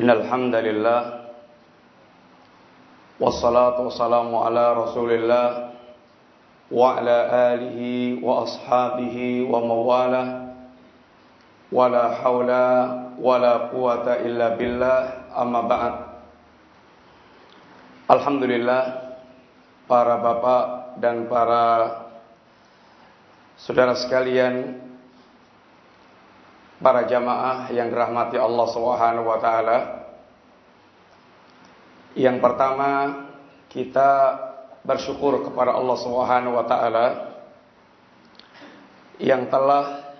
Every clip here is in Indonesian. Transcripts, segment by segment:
إن الحمد لله والصلاة والسلام على رسول الله وعلى آله وأصحابه ومواله ولا حول ولا قوة إلا بالله. أما بعد Alhamdulillah para bapak dan para saudara sekalian para jamaah yang dirahmati Allah Subhanahu wa taala. Yang pertama, kita bersyukur kepada Allah Subhanahu wa taala yang telah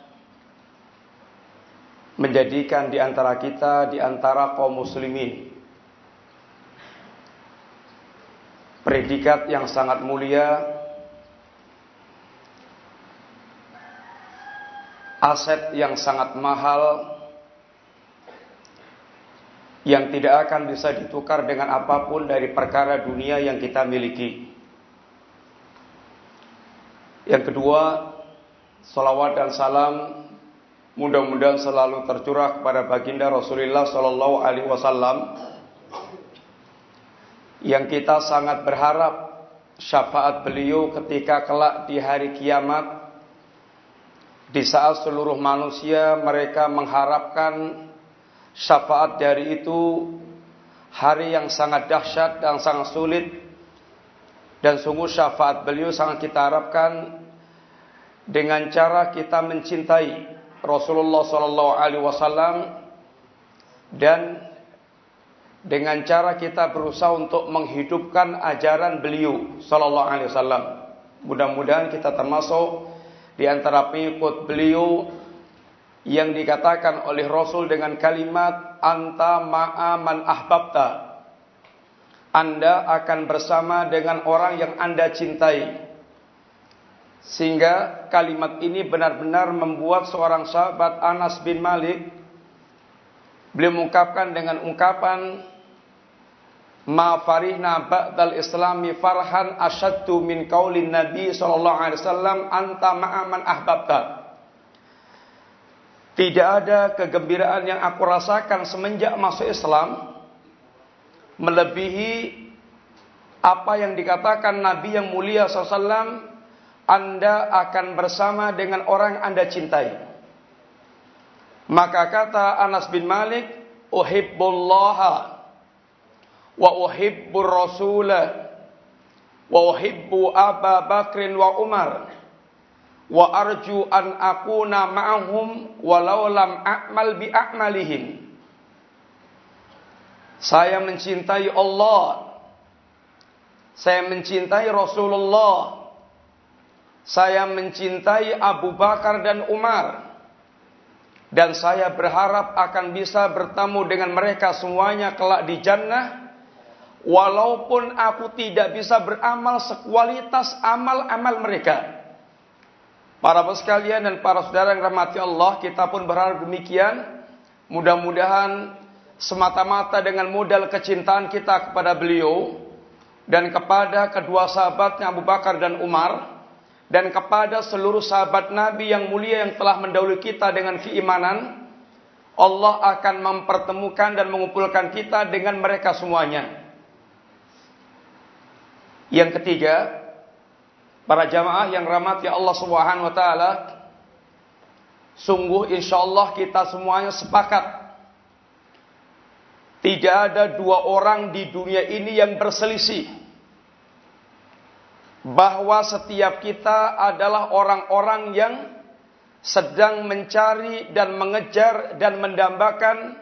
menjadikan di antara kita di antara kaum muslimin predikat yang sangat mulia aset yang sangat mahal yang tidak akan bisa ditukar dengan apa pun dari perkara dunia yang kita miliki. Yang kedua, salawat dan salam mudah-mudahan selalu tercurah kepada baginda Rasulullah Sallallahu Alaihi Wasallam yang kita sangat berharap syafaat beliau ketika kelak di hari kiamat di saat seluruh manusia mereka mengharapkan syafaat dari itu hari yang sangat dahsyat dan sangat sulit dan sungguh syafaat beliau sangat kita harapkan dengan cara kita mencintai Rasulullah sallallahu alaihi wasallam dan dengan cara kita berusaha untuk menghidupkan ajaran beliau sallallahu alaihi wasallam. Mudah-mudahan kita termasuk di antara pengikut beliau yang dikatakan oleh Rasul dengan kalimat anta ma'aman ahbabta. Anda akan bersama dengan orang yang Anda cintai. Sehingga kalimat ini benar-benar membuat seorang sahabat Anas bin Malik beliau mengungkapkan dengan ungkapan ma farihna ba'dal islami farhan asyaddu min qaulin nabi sallallahu alaihi wasallam anta ma'aman ahbabta. Tidak ada kegembiraan yang aku rasakan semenjak masuk Islam melebihi apa yang dikatakan Nabi yang mulia SAW Anda akan bersama dengan orang Anda cintai. Maka kata Anas bin Malik uhibbullaha wa uhibbu rasulah wa uhibbu Aba Bakrin wa Umar. Wa arju an akuna ma'ahum walau lam a'mal bi a'malihim. Saya mencintai Allah. Saya mencintai Rasulullah. Saya mencintai Abu Bakar dan Umar. Dan saya berharap akan bisa bertemu dengan mereka semuanya kelak di jannah Walaupun aku tidak bisa beramal sekualitas amal-amal mereka. Para sekalian dan para saudara yang rahmati Allah, kita pun berharap demikian. Mudah-mudahan semata-mata dengan modal kecintaan kita kepada beliau dan kepada kedua sahabatnya Abu Bakar dan Umar dan kepada seluruh sahabat Nabi yang mulia yang telah mendahului kita dengan keimanan, Allah akan mempertemukan dan mengumpulkan kita dengan mereka semuanya. Yang ketiga, para jamaah yang rahmati Allah Subhanahu wa taala, sungguh insyaallah kita semuanya sepakat tidak ada dua orang di dunia ini yang berselisih bahwa setiap kita adalah orang-orang yang sedang mencari dan mengejar dan mendambakan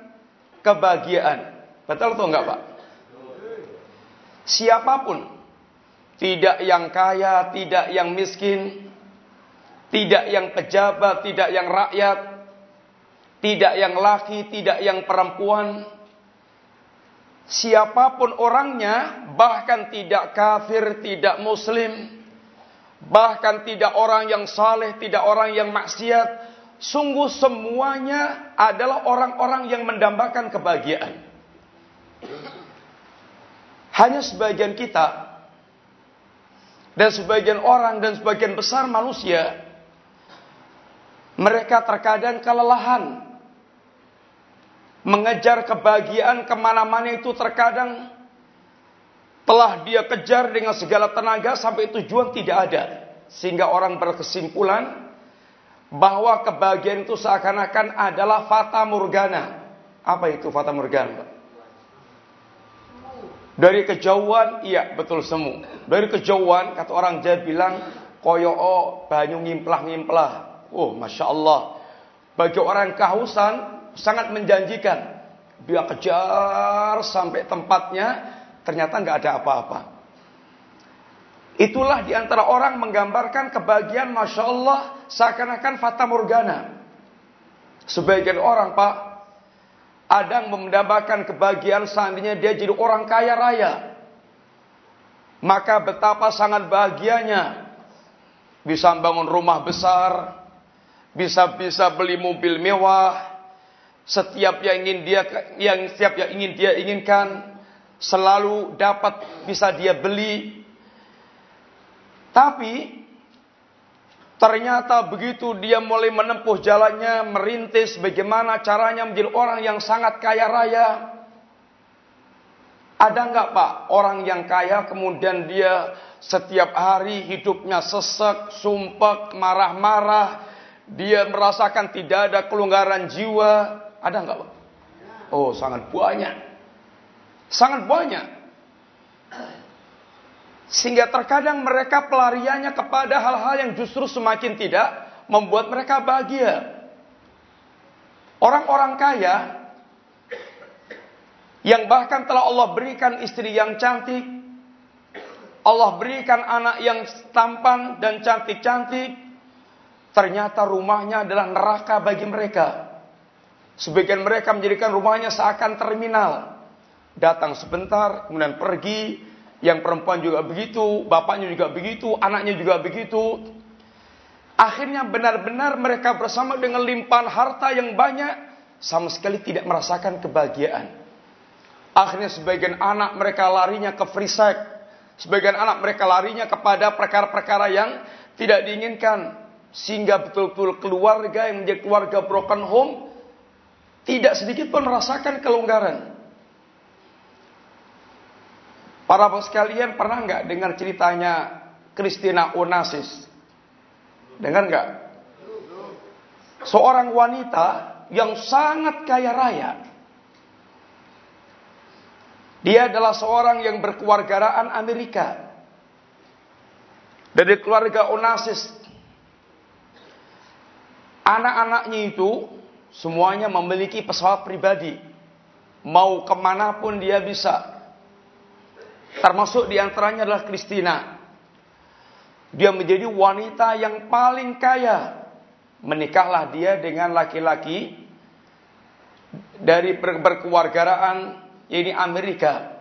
kebahagiaan. Betul atau enggak, Pak? Siapa pun tidak yang kaya, tidak yang miskin, tidak yang pejabat, tidak yang rakyat, tidak yang laki, tidak yang perempuan. Siapa pun orangnya, bahkan tidak kafir, tidak muslim, bahkan tidak orang yang saleh, tidak orang yang maksiat, sungguh semuanya adalah orang-orang yang mendambakan kebahagiaan. Hanya sebagian kita dan sebagian orang dan sebagian besar manusia mereka terkadang kelelahan mengejar kebahagiaan ke mana-mana itu terkadang telah dia kejar dengan segala tenaga sampai tujuan tidak ada. Sehingga orang berkesimpulan bahwa kebahagiaan itu seakan-akan adalah fata morgana. Apa itu fata morgana? Dari kejauhan, iya betul semu. Dari kejauhan, kata orang Jawa bilang, koyo oh, banyu ngimplah-ngimplah. Oh, Masya Allah. Bagi orang kehausan, sangat menjanjikan. Dia kejar sampai tempatnya, Ternyata nggak ada apa-apa. Itulah di antara orang menggambarkan kebahagiaan Masya Allah seakan-akan Fata Morgana. Sebagian orang Pak, ada yang mendapatkan kebahagiaan seandainya dia jadi orang kaya raya. Maka betapa sangat bahagianya. Bisa bangun rumah besar, bisa bisa beli mobil mewah, setiap yang ingin dia yang setiap yang ingin dia inginkan, selalu dapat bisa dia beli. Tapi ternyata begitu dia mulai menempuh jalannya, merintis bagaimana caranya menjadi orang yang sangat kaya raya. Ada nggak pak orang yang kaya kemudian dia setiap hari hidupnya sesek, sumpek, marah-marah, dia merasakan tidak ada kelonggaran jiwa. Ada nggak pak? Oh sangat banyak. Sangat banyak. Sehingga terkadang mereka pelariannya kepada hal-hal yang justru semakin tidak membuat mereka bahagia. Orang-orang kaya yang bahkan telah Allah berikan istri yang cantik, Allah berikan anak yang tampan dan cantik-cantik, ternyata rumahnya adalah neraka bagi mereka. Sebagian mereka menjadikan rumahnya seakan terminal datang sebentar, kemudian pergi. Yang perempuan juga begitu, bapaknya juga begitu, anaknya juga begitu. Akhirnya benar-benar mereka bersama dengan limpahan harta yang banyak, sama sekali tidak merasakan kebahagiaan. Akhirnya sebagian anak mereka larinya ke free sex. Sebagian anak mereka larinya kepada perkara-perkara yang tidak diinginkan. Sehingga betul-betul keluarga yang menjadi keluarga broken home, tidak sedikit pun merasakan kelonggaran. Para bos sekalian pernah nggak dengar ceritanya Christina Onassis? Dengar nggak? Seorang wanita yang sangat kaya raya. Dia adalah seorang yang berkewargaraan Amerika. Dari keluarga Onassis. Anak-anaknya itu semuanya memiliki pesawat pribadi. Mau ke mana pun dia bisa. Termasuk di antaranya adalah Kristina. Dia menjadi wanita yang paling kaya. Menikahlah dia dengan laki-laki dari berkewargaraan ini Amerika.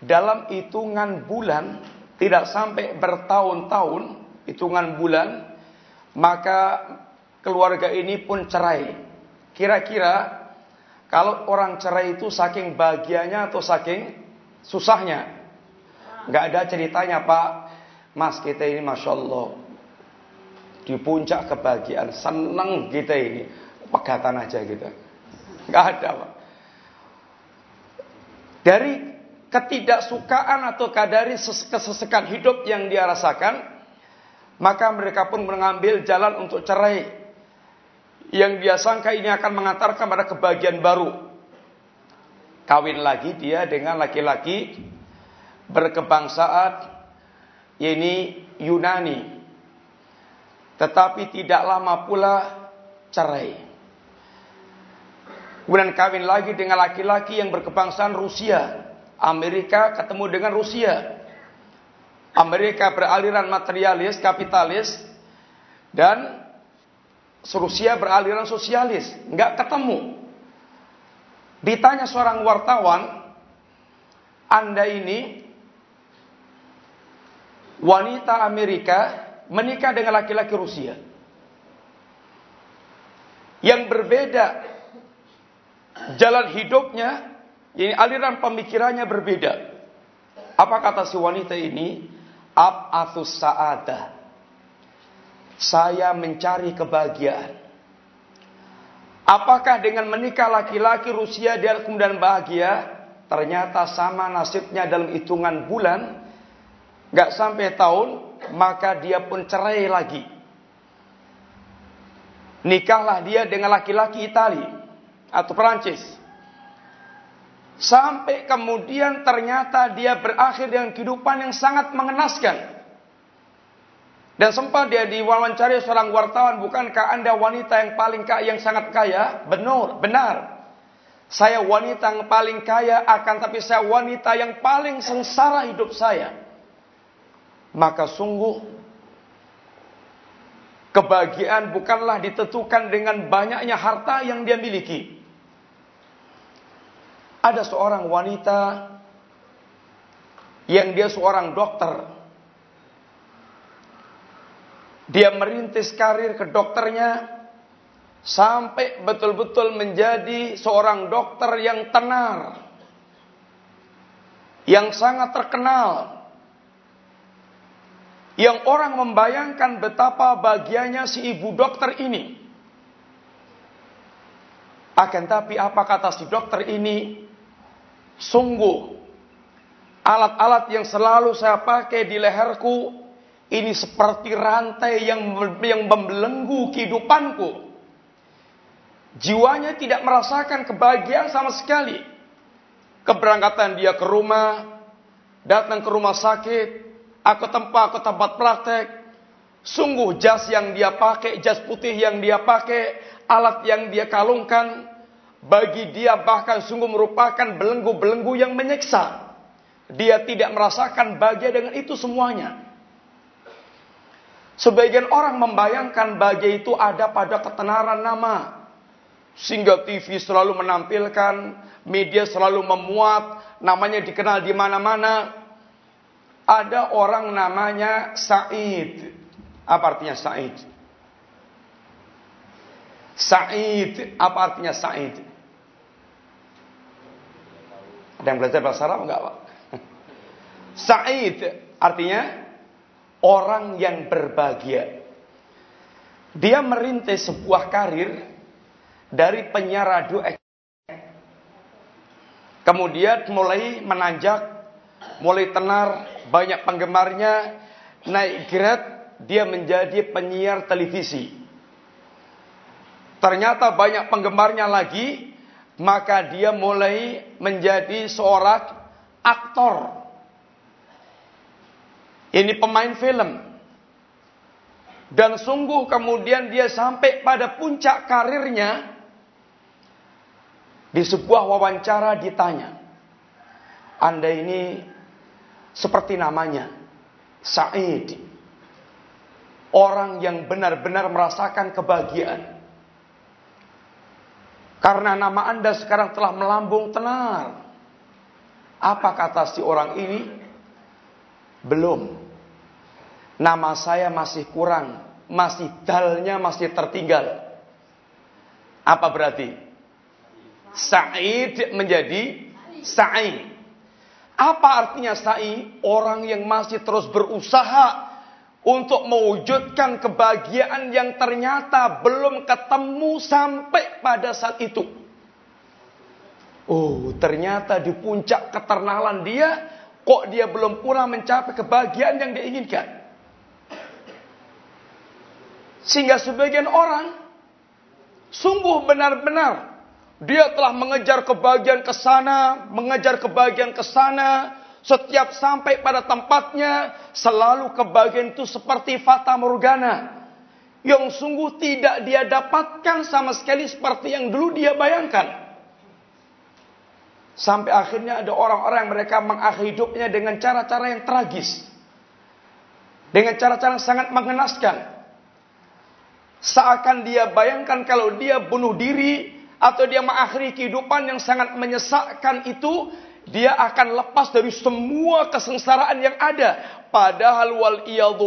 Dalam hitungan bulan, tidak sampai bertahun-tahun, hitungan bulan, maka keluarga ini pun cerai. Kira-kira kalau orang cerai itu saking bahagianya atau saking susahnya? nggak ada ceritanya Pak. Mas kita ini masya Allah di puncak kebahagiaan, seneng kita ini, pegatan aja gitu. Nggak ada Pak. Dari ketidaksukaan atau kadari kesesekan hidup yang dia rasakan, maka mereka pun mengambil jalan untuk cerai. Yang dia sangka ini akan mengantarkan pada kebahagiaan baru. Kawin lagi dia dengan laki-laki berkebangsaan ini Yunani. Tetapi tidak lama pula cerai. Kemudian kawin lagi dengan laki-laki yang berkebangsaan Rusia. Amerika ketemu dengan Rusia. Amerika beraliran materialis, kapitalis. Dan Rusia beraliran sosialis. Nggak ketemu. Ditanya seorang wartawan, Anda ini wanita Amerika menikah dengan laki-laki Rusia. Yang berbeda jalan hidupnya, ini aliran pemikirannya berbeda. Apa kata si wanita ini? Ab atus saada. Saya mencari kebahagiaan. Apakah dengan menikah laki-laki Rusia dia kemudian bahagia? Ternyata sama nasibnya dalam hitungan bulan, gak sampai tahun, maka dia pun cerai lagi. Nikahlah dia dengan laki-laki Itali atau Perancis. Sampai kemudian ternyata dia berakhir dengan kehidupan yang sangat mengenaskan. Dan sempat dia diwawancari seorang wartawan, bukankah anda wanita yang paling kaya, yang sangat kaya? Benar, benar. Saya wanita yang paling kaya, akan tapi saya wanita yang paling sengsara hidup saya. Maka sungguh, kebahagiaan bukanlah ditentukan dengan banyaknya harta yang dia miliki. Ada seorang wanita yang dia seorang dokter dia merintis karir ke dokternya sampai betul-betul menjadi seorang dokter yang tenar. Yang sangat terkenal. Yang orang membayangkan betapa bahagianya si ibu dokter ini. Akan tapi apa kata si dokter ini? Sungguh alat-alat yang selalu saya pakai di leherku ini seperti rantai yang yang membelenggu kehidupanku. Jiwanya tidak merasakan kebahagiaan sama sekali. Keberangkatan dia ke rumah, datang ke rumah sakit, aku tempat aku tempat praktek. Sungguh jas yang dia pakai, jas putih yang dia pakai, alat yang dia kalungkan, bagi dia bahkan sungguh merupakan belenggu-belenggu yang menyiksa. Dia tidak merasakan bahagia dengan itu semuanya. Sebagian orang membayangkan bahagia itu ada pada ketenaran nama. Sehingga TV selalu menampilkan, media selalu memuat, namanya dikenal di mana-mana. Ada orang namanya Said. Apa artinya Said? Said, apa artinya Said? Ada yang belajar bahasa Arab enggak, Pak? Said artinya orang yang berbahagia. Dia merintis sebuah karir dari penyiar radio Kemudian mulai menanjak, mulai tenar, banyak penggemarnya, naik grade, dia menjadi penyiar televisi. Ternyata banyak penggemarnya lagi, maka dia mulai menjadi seorang aktor ini pemain film. Dan sungguh kemudian dia sampai pada puncak karirnya. Di sebuah wawancara ditanya. Anda ini seperti namanya. Said. Orang yang benar-benar merasakan kebahagiaan. Karena nama Anda sekarang telah melambung tenar. Apa kata si orang ini? Belum. Nama saya masih kurang. Masih dalnya masih tertinggal. Apa berarti? Sa'id menjadi sa'i. Apa artinya sa'i? Orang yang masih terus berusaha untuk mewujudkan kebahagiaan yang ternyata belum ketemu sampai pada saat itu. Oh, ternyata di puncak keternalan dia Kok dia belum pula mencapai kebahagiaan yang dia inginkan? Sehingga sebagian orang sungguh benar-benar dia telah mengejar kebahagiaan ke sana, mengejar kebahagiaan ke sana, setiap sampai pada tempatnya selalu kebahagiaan itu seperti fata morgana yang sungguh tidak dia dapatkan sama sekali seperti yang dulu dia bayangkan. Sampai akhirnya ada orang-orang yang mereka mengakhiri hidupnya dengan cara-cara yang tragis. Dengan cara-cara yang sangat mengenaskan. Seakan dia bayangkan kalau dia bunuh diri atau dia mengakhiri kehidupan yang sangat menyesakkan itu, dia akan lepas dari semua kesengsaraan yang ada. Padahal wal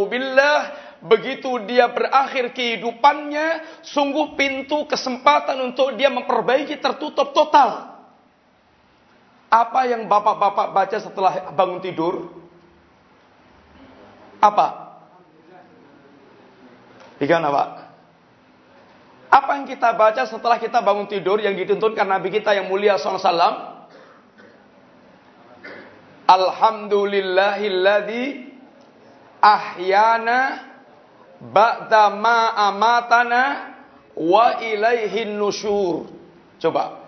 billah begitu dia berakhir kehidupannya, sungguh pintu kesempatan untuk dia memperbaiki tertutup total. Apa yang bapak-bapak baca setelah bangun tidur? Apa? Gimana pak? Apa yang kita baca setelah kita bangun tidur yang dituntunkan Nabi kita yang mulia SAW? Alhamdulillahilladzi ahyana ba'da ma amatana wa ilaihin nusyur. Coba.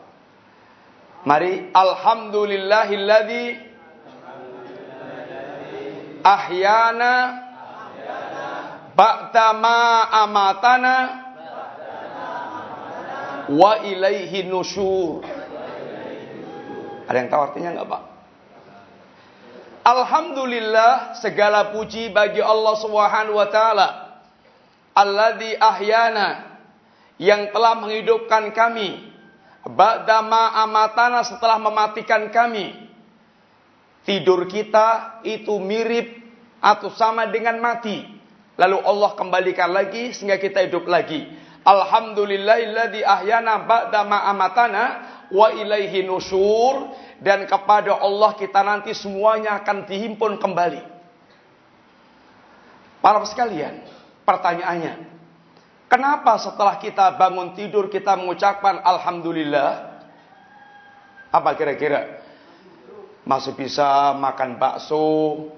Mari alhamdulillahilladzi ahyana ba'da ma amatana wa ilaihi nusyur. Ada yang tahu artinya enggak, Pak? Alhamdulillah segala puji bagi Allah Subhanahu wa taala. Alladzi ahyana yang telah menghidupkan kami ba'dama amatana setelah mematikan kami. Tidur kita itu mirip atau sama dengan mati. Lalu Allah kembalikan lagi sehingga kita hidup lagi. Alhamdulillahilladzi ahyana ba'da ma amatana wa ilaihi nusyur dan kepada Allah kita nanti semuanya akan dihimpun kembali. Para sekalian, pertanyaannya, kenapa setelah kita bangun tidur kita mengucapkan alhamdulillah? Apa kira-kira? Masih bisa makan bakso,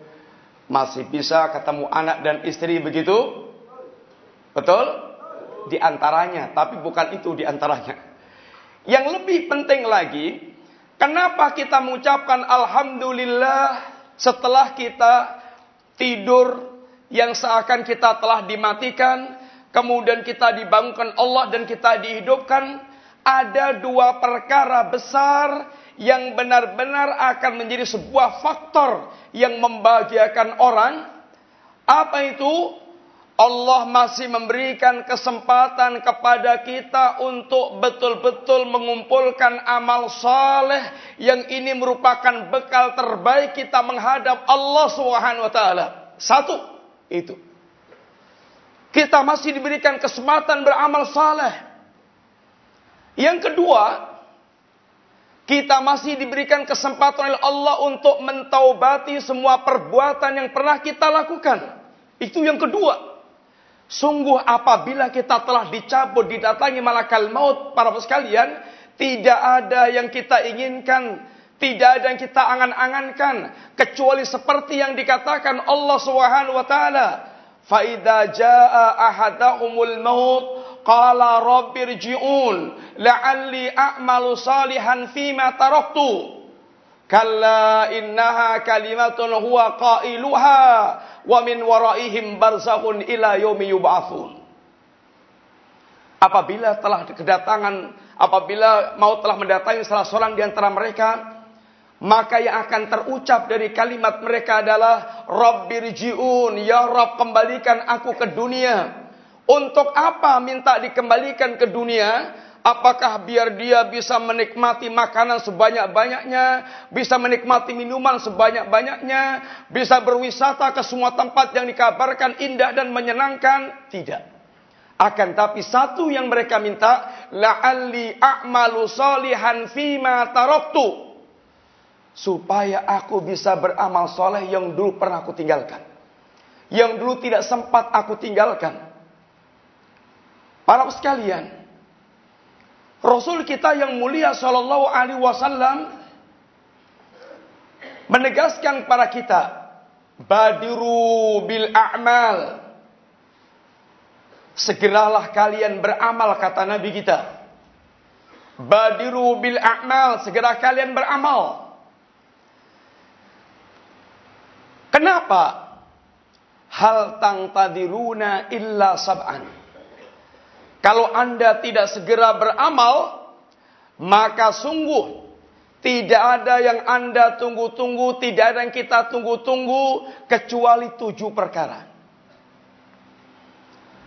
masih bisa ketemu anak dan istri begitu? Betul? Di antaranya, tapi bukan itu di antaranya. Yang lebih penting lagi, kenapa kita mengucapkan alhamdulillah setelah kita tidur yang seakan kita telah dimatikan, kemudian kita dibangunkan Allah dan kita dihidupkan, ada dua perkara besar yang benar-benar akan menjadi sebuah faktor yang membahagiakan orang. Apa itu? Allah masih memberikan kesempatan kepada kita untuk betul-betul mengumpulkan amal saleh yang ini merupakan bekal terbaik kita menghadap Allah Subhanahu wa taala. Satu, itu. Kita masih diberikan kesempatan beramal saleh. Yang kedua, kita masih diberikan kesempatan oleh Allah untuk mentaubati semua perbuatan yang pernah kita lakukan. Itu yang kedua. Sungguh apabila kita telah dicabut, didatangi malakal maut, para sekalian, tidak ada yang kita inginkan, tidak ada yang kita angan-angankan, kecuali seperti yang dikatakan Allah Subhanahu wa taala. Fa idza jaa ahadahumul maut qala rabbirji'un la'alli a'malu salihan fima taraktu. Kalla innaha kalimatun huwa qailuha wa min waraihim barzakhun ila yaumi yub'atsun. Apabila telah kedatangan, apabila mau telah mendatangi salah seorang di antara mereka, maka yang akan terucap dari kalimat mereka adalah Rabbirji'un, ya Rabb kembalikan aku ke dunia. Untuk apa minta dikembalikan ke dunia? Apakah biar dia bisa menikmati makanan sebanyak-banyaknya, bisa menikmati minuman sebanyak-banyaknya, bisa berwisata ke semua tempat yang dikabarkan indah dan menyenangkan? Tidak. Akan tapi satu yang mereka minta, la'alli a'malu salihan fima taroktu. Supaya aku bisa beramal soleh yang dulu pernah aku tinggalkan. Yang dulu tidak sempat aku tinggalkan. Para sekalian, Rasul kita yang mulia Shallallahu Alaihi Wasallam menegaskan kepada kita, badiru bil a'mal. Segeralah kalian beramal kata Nabi kita. Badiru bil a'mal, segera kalian beramal. Kenapa? Hal tang tadiruna illa sab'an. Kalau Anda tidak segera beramal, maka sungguh tidak ada yang Anda tunggu-tunggu, tidak ada yang kita tunggu-tunggu, kecuali tujuh perkara.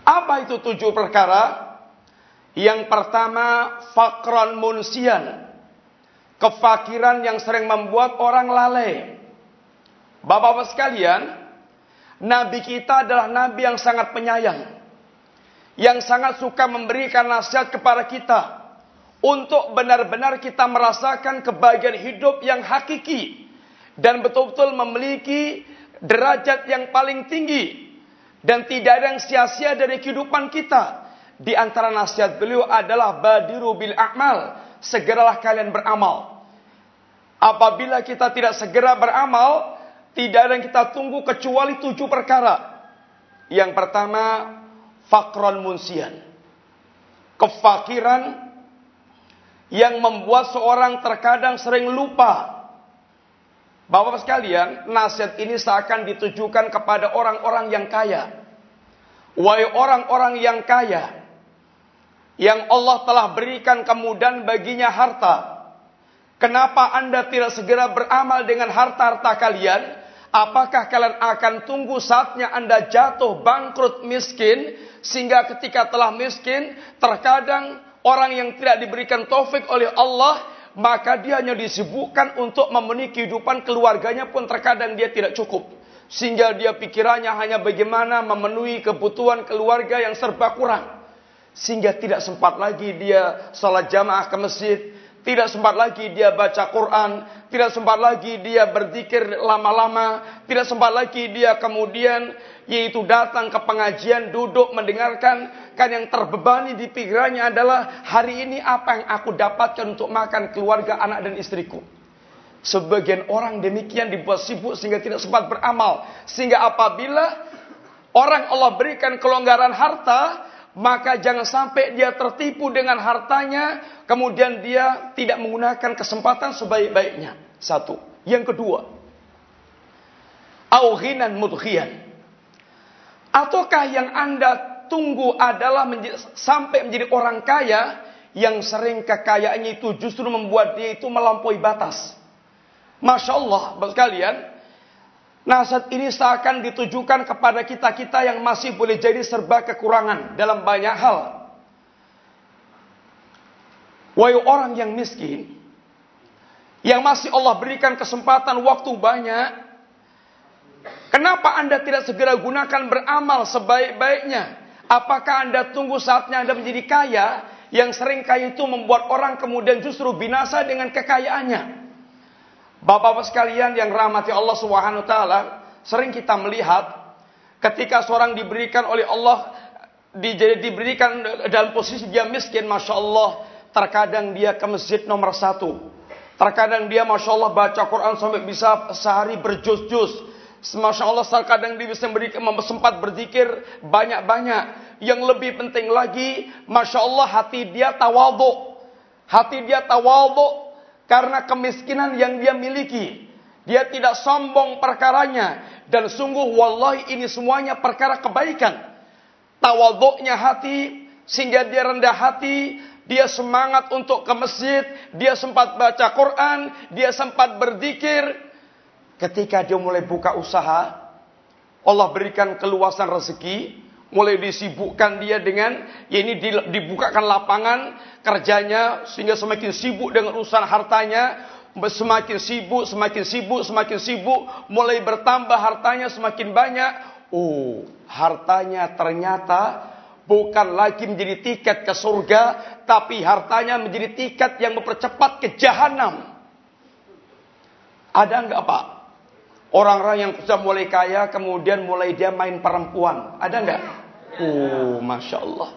Apa itu tujuh perkara? Yang pertama, fakron munsian. Kefakiran yang sering membuat orang lalai. Bapak-bapak sekalian, Nabi kita adalah Nabi yang sangat penyayang yang sangat suka memberikan nasihat kepada kita untuk benar-benar kita merasakan kebahagiaan hidup yang hakiki dan betul-betul memiliki derajat yang paling tinggi dan tidak ada yang sia-sia dari kehidupan kita di antara nasihat beliau adalah badiru bil a'mal, segeralah kalian beramal. Apabila kita tidak segera beramal, tidak ada yang kita tunggu kecuali tujuh perkara. Yang pertama, fakron munsian. Kefakiran yang membuat seorang terkadang sering lupa. Bapak sekalian, nasihat ini seakan ditujukan kepada orang-orang yang kaya. Wahai orang-orang yang kaya, yang Allah telah berikan kemudahan baginya harta. Kenapa Anda tidak segera beramal dengan harta-harta kalian? Apakah kalian akan tunggu saatnya Anda jatuh bangkrut miskin sehingga ketika telah miskin terkadang orang yang tidak diberikan taufik oleh Allah maka dia hanya disibukkan untuk memenuhi kehidupan keluarganya pun terkadang dia tidak cukup. Sehingga dia pikirannya hanya bagaimana memenuhi kebutuhan keluarga yang serba kurang. Sehingga tidak sempat lagi dia salat jamaah ke masjid tidak sempat lagi dia baca Quran, tidak sempat lagi dia berzikir lama-lama, tidak sempat lagi dia kemudian yaitu datang ke pengajian, duduk mendengarkan, kan yang terbebani di pikirannya adalah hari ini apa yang aku dapatkan untuk makan keluarga, anak dan istriku. Sebagian orang demikian dibuat sibuk sehingga tidak sempat beramal. Sehingga apabila orang Allah berikan kelonggaran harta, maka jangan sampai dia tertipu dengan hartanya, kemudian dia tidak menggunakan kesempatan sebaik-baiknya. Satu. Yang kedua, auhinan mudkhian. Ataukah yang Anda tunggu adalah menjadi, sampai menjadi orang kaya yang sering kekayaannya itu justru membuat dia itu melampaui batas. Masya Allah, sekalian, Nasihat ini seakan ditujukan kepada kita-kita yang masih boleh jadi serba kekurangan dalam banyak hal. Wahai orang yang miskin, yang masih Allah berikan kesempatan waktu banyak, kenapa Anda tidak segera gunakan beramal sebaik-baiknya? Apakah Anda tunggu saatnya Anda menjadi kaya, yang sering kaya itu membuat orang kemudian justru binasa dengan kekayaannya? Bapak-bapak sekalian yang rahmati Allah Subhanahu taala, sering kita melihat ketika seorang diberikan oleh Allah di, diberikan dalam posisi dia miskin, masya Allah, terkadang dia ke masjid nomor satu. Terkadang dia masya Allah baca Quran sampai bisa sehari berjus-jus. Masya Allah terkadang dia bisa sempat berzikir banyak-banyak. Yang lebih penting lagi, masya Allah hati dia tawaldo. Hati dia tawaldo karena kemiskinan yang dia miliki. Dia tidak sombong perkaranya. Dan sungguh wallahi ini semuanya perkara kebaikan. Tawaduknya hati sehingga dia rendah hati. Dia semangat untuk ke masjid. Dia sempat baca Quran. Dia sempat berzikir. Ketika dia mulai buka usaha. Allah berikan keluasan rezeki mulai disibukkan dia dengan ya ini dibukakan lapangan kerjanya sehingga semakin sibuk dengan urusan hartanya semakin sibuk semakin sibuk semakin sibuk mulai bertambah hartanya semakin banyak oh hartanya ternyata bukan lagi menjadi tiket ke surga tapi hartanya menjadi tiket yang mempercepat ke jahanam ada enggak Pak Orang-orang yang sudah mulai kaya kemudian mulai dia main perempuan. Ada enggak? Oh, Masya Allah.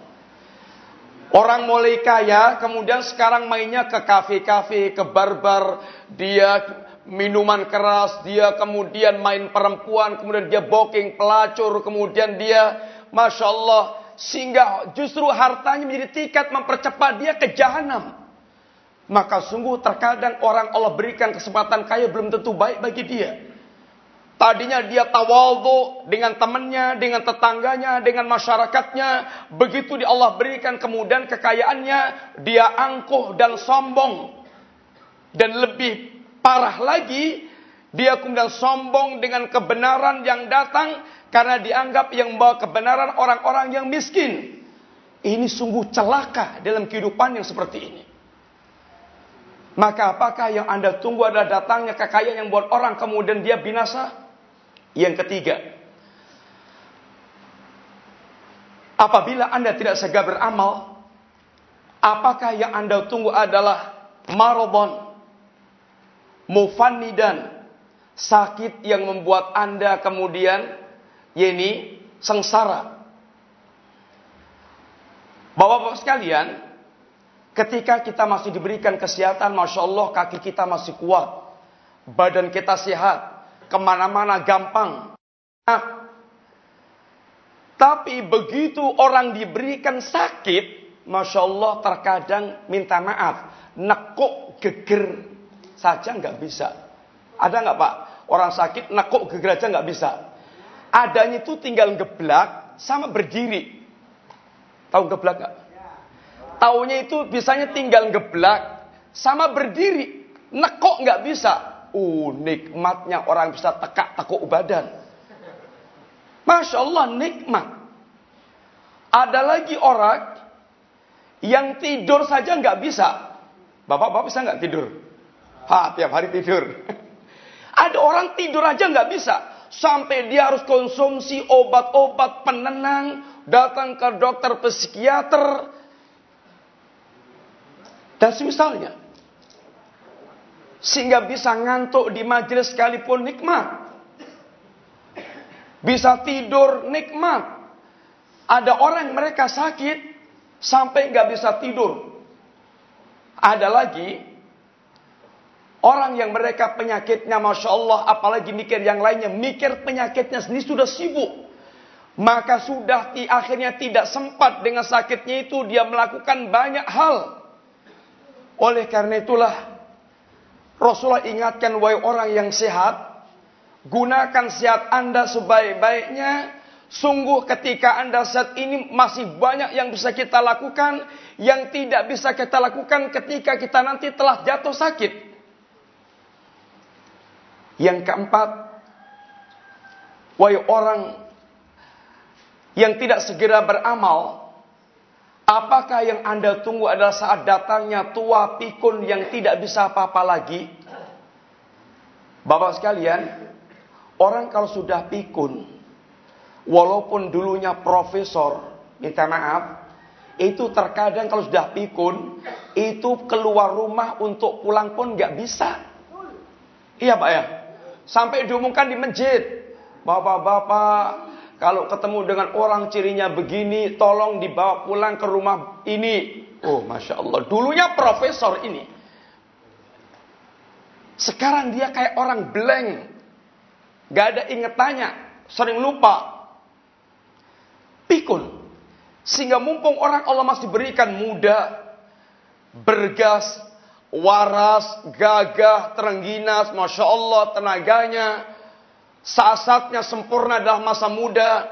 Orang mulai kaya, kemudian sekarang mainnya ke kafe-kafe, ke barbar, dia minuman keras, dia kemudian main perempuan, kemudian dia booking pelacur, kemudian dia, Masya Allah, sehingga justru hartanya menjadi tiket mempercepat dia ke jahanam. Maka sungguh terkadang orang Allah berikan kesempatan kaya belum tentu baik bagi dia. Tadinya dia tawaldo dengan temannya, dengan tetangganya, dengan masyarakatnya. Begitu di Allah berikan kemudian kekayaannya, dia angkuh dan sombong. Dan lebih parah lagi, dia kemudian sombong dengan kebenaran yang datang karena dianggap yang membawa kebenaran orang-orang yang miskin. Ini sungguh celaka dalam kehidupan yang seperti ini. Maka apakah yang Anda tunggu adalah datangnya kekayaan yang buat orang kemudian dia binasa? Yang ketiga, apabila Anda tidak segera beramal, apakah yang Anda tunggu adalah maradon, mufannidan, sakit yang membuat Anda kemudian yeni sengsara. Bapak-bapak sekalian, ketika kita masih diberikan kesehatan, Masya Allah kaki kita masih kuat. Badan kita sehat. Ke mana-mana gampang. Nah, tapi begitu orang diberikan sakit, Masya Allah terkadang minta maaf. Nekuk geger saja nggak bisa. Ada nggak Pak? Orang sakit nekuk geger aja nggak bisa. Adanya itu tinggal geblak sama berdiri. Tahu geblak gak? Taunya itu bisanya tinggal geblak sama berdiri. Nekok nggak bisa. Uh, nikmatnya orang bisa tekak tekuk badan. Masya Allah nikmat. Ada lagi orang yang tidur saja nggak bisa. Bapak-bapak bisa nggak tidur? Ha, tiap hari tidur. Ada orang tidur aja nggak bisa. Sampai dia harus konsumsi obat-obat penenang, datang ke dokter psikiater, dan semisalnya. Sehingga bisa ngantuk di majelis sekalipun nikmat. Bisa tidur nikmat. Ada orang mereka sakit sampai nggak bisa tidur. Ada lagi orang yang mereka penyakitnya masya Allah, apalagi mikir yang lainnya, mikir penyakitnya sendiri sudah sibuk. Maka sudah di akhirnya tidak sempat dengan sakitnya itu dia melakukan banyak hal. Oleh karena itulah Rasulullah ingatkan wahai orang yang sehat, gunakan sehat Anda sebaik-baiknya. Sungguh ketika Anda saat ini masih banyak yang bisa kita lakukan yang tidak bisa kita lakukan ketika kita nanti telah jatuh sakit. Yang keempat, wahai orang yang tidak segera beramal, apakah yang Anda tunggu adalah saat datangnya tua pikun yang tidak bisa apa-apa lagi? Bapak sekalian, orang kalau sudah pikun, walaupun dulunya profesor, minta maaf, itu terkadang kalau sudah pikun, itu keluar rumah untuk pulang pun nggak bisa. Iya Pak ya. Sampai diumumkan di masjid. Bapak-bapak, kalau ketemu dengan orang cirinya begini, tolong dibawa pulang ke rumah ini. Oh, masya Allah. Dulunya profesor ini. Sekarang dia kayak orang blank. Gak ada ingetannya. Sering lupa. Pikun. Sehingga mumpung orang Allah masih berikan muda. Bergas. Waras. Gagah. Terengginas. Masya Allah tenaganya saat-saatnya sempurna adalah masa muda.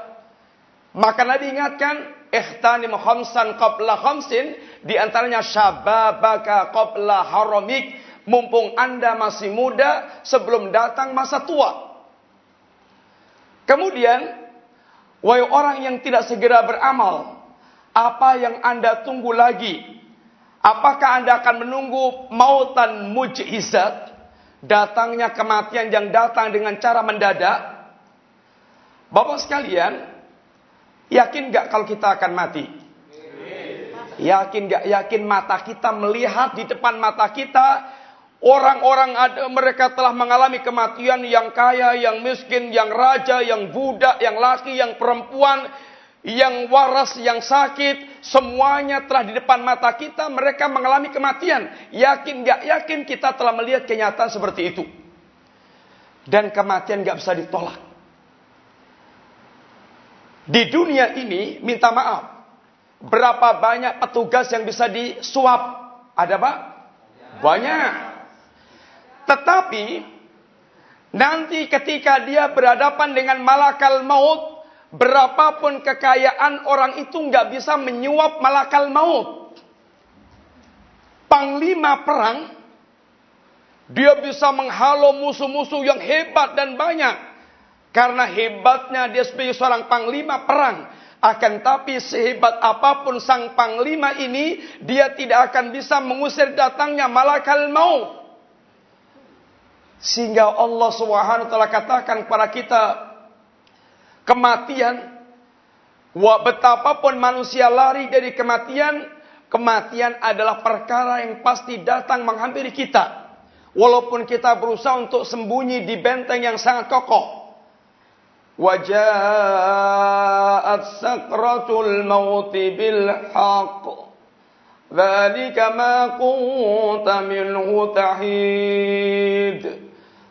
Maka Nabi ingatkan, ihtanim khamsan qabla khamsin, di antaranya syababaka qabla haramik, mumpung Anda masih muda sebelum datang masa tua. Kemudian, wahai orang yang tidak segera beramal, apa yang Anda tunggu lagi? Apakah Anda akan menunggu mautan mujizat? Datangnya kematian yang datang dengan cara mendadak. Bapak sekalian, yakin gak kalau kita akan mati? Yakin gak? Yakin mata kita melihat di depan mata kita Orang-orang ada mereka telah mengalami kematian yang kaya, yang miskin, yang raja, yang budak, yang laki, yang perempuan, yang waras, yang sakit, semuanya telah di depan mata kita, mereka mengalami kematian. Yakin gak yakin kita telah melihat kenyataan seperti itu. Dan kematian gak bisa ditolak. Di dunia ini, minta maaf. Berapa banyak petugas yang bisa disuap? Ada pak? Banyak. Tetapi, nanti ketika dia berhadapan dengan malakal maut, Berapapun kekayaan orang itu nggak bisa menyuap malakal maut. Panglima perang, dia bisa menghalau musuh-musuh yang hebat dan banyak. Karena hebatnya dia sebagai seorang panglima perang. Akan tapi sehebat apa pun sang panglima ini, dia tidak akan bisa mengusir datangnya malakal maut. Sehingga Allah Subhanahu wa katakan kepada kita, kematian. Wa betapapun manusia lari dari kematian, kematian adalah perkara yang pasti datang menghampiri kita. Walaupun kita berusaha untuk sembunyi di benteng yang sangat kokoh. وجاءت سكرة الموت بالحق ذلك ما كنت منه تحيد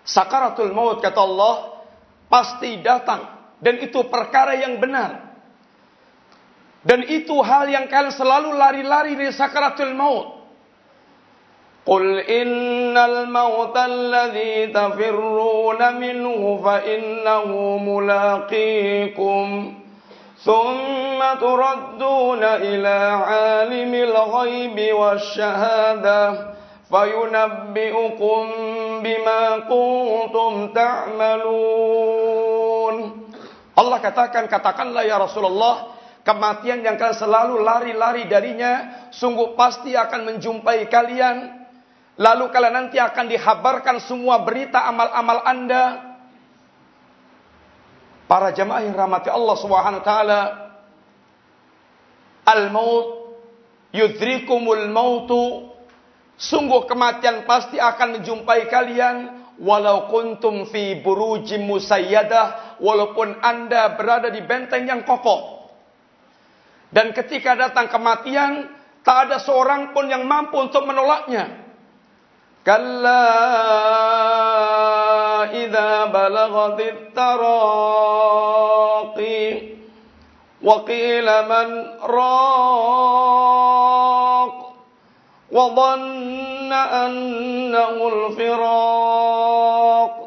Sakaratul maut kata Allah pasti datang dan itu perkara yang benar. Dan itu hal yang kalian selalu lari-lari dari sakaratul maut. قل إن الموت الذي تفرون منه فإنه ملاقيكم ثم تردون إلى عالم الغيب والشهادة فينبئكم بما كنتم تعملون Allah katakan, katakanlah ya Rasulullah, kematian yang kalian selalu lari-lari darinya, sungguh pasti akan menjumpai kalian. Lalu kalian nanti akan dihabarkan semua berita amal-amal Anda. Para jemaah yang rahmati Allah taala, al-maut yudrikumul mautu. Sungguh kematian pasti akan menjumpai kalian. Walau kuntum fi burujim musayyadah walaupun Anda berada di benteng yang kokoh. Dan ketika datang kematian, tak ada seorang pun yang mampu untuk menolaknya. Kalla idza balaghatit taraqi wa qila man raq wa dhanna annahu al-firaq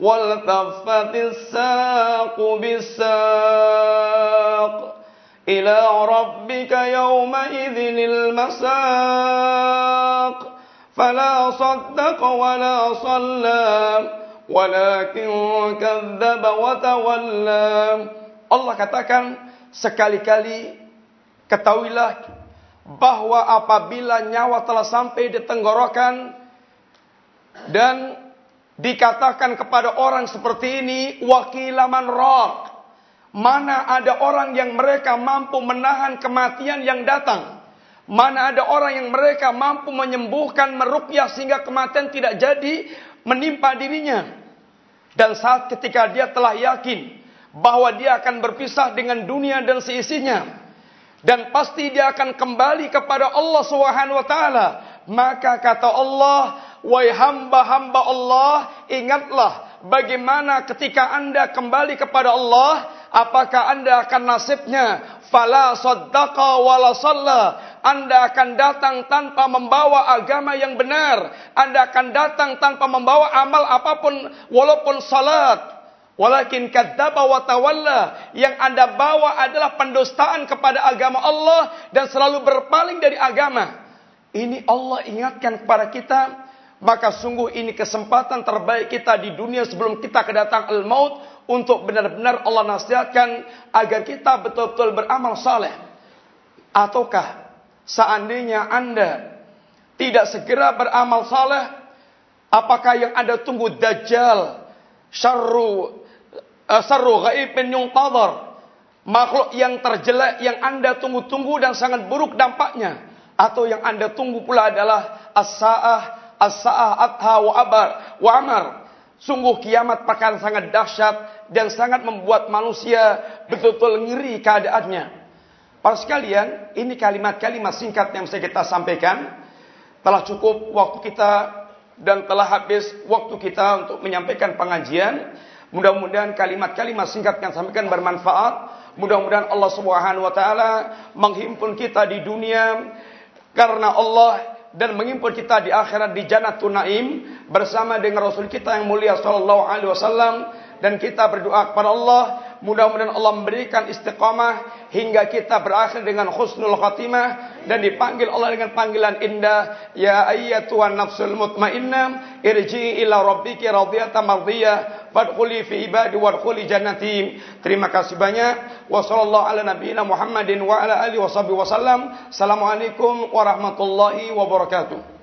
والتفت الساق بالساق إلى ربك يومئذ المساق فلا صدق ولا صلى ولكن كذب وتولى Allah katakan sekali-kali ketahuilah bahwa apabila nyawa telah sampai di tenggorokan dan dikatakan kepada orang seperti ini wakilaman roh mana ada orang yang mereka mampu menahan kematian yang datang Mana ada orang yang mereka mampu menyembuhkan merukyah sehingga kematian tidak jadi menimpa dirinya. Dan saat ketika dia telah yakin bahwa dia akan berpisah dengan dunia dan seisinya dan pasti dia akan kembali kepada Allah Subhanahu wa taala, maka kata Allah, "Wahai hamba-hamba Allah, ingatlah bagaimana ketika Anda kembali kepada Allah, apakah Anda akan nasibnya fala saddaqa wala salla anda akan datang tanpa membawa agama yang benar. Anda akan datang tanpa membawa amal apapun walaupun salat. Walakin kadzdzaba wa tawalla. Yang Anda bawa adalah pendustaan kepada agama Allah dan selalu berpaling dari agama. Ini Allah ingatkan kepada kita maka sungguh ini kesempatan terbaik kita di dunia sebelum kita kedatang al-maut untuk benar-benar Allah nasihatkan agar kita betul-betul beramal saleh. Ataukah Seandainya Anda tidak segera beramal saleh, apakah yang Anda tunggu dajjal, syarru uh, syarru ghaibin yuntadhar, makhluk yang terjelek yang Anda tunggu-tunggu dan sangat buruk dampaknya, atau yang Anda tunggu pula adalah as-saah, as-saah adha wa abar wa amar. Sungguh kiamat perkara sangat dahsyat dan sangat membuat manusia betul-betul ngeri keadaannya. Para sekalian, ini kalimat-kalimat singkat yang bisa kita sampaikan. Telah cukup waktu kita dan telah habis waktu kita untuk menyampaikan pengajian. Mudah-mudahan kalimat-kalimat singkat yang sampaikan bermanfaat. Mudah-mudahan Allah Subhanahu wa taala menghimpun kita di dunia karena Allah dan mengimpun kita di akhirat di Jannatul Naim bersama dengan Rasul kita yang mulia sallallahu alaihi wasallam. Dan kita berdoa kepada Allah mudah-mudahan Allah memberikan istiqamah hingga kita berakhir dengan husnul khatimah dan dipanggil Allah dengan panggilan indah. Ya ayyatuhan nafsul mutmainnah irji'i ila rabbiki radiyatan mardiyah fadkhuli fi ibadi wadkhuli jannati. Terima kasih banyak. Wa sallallahu ala nabiyyina Muhammadin wa ala alihi wasallam assalamualaikum warahmatullahi wabarakatuh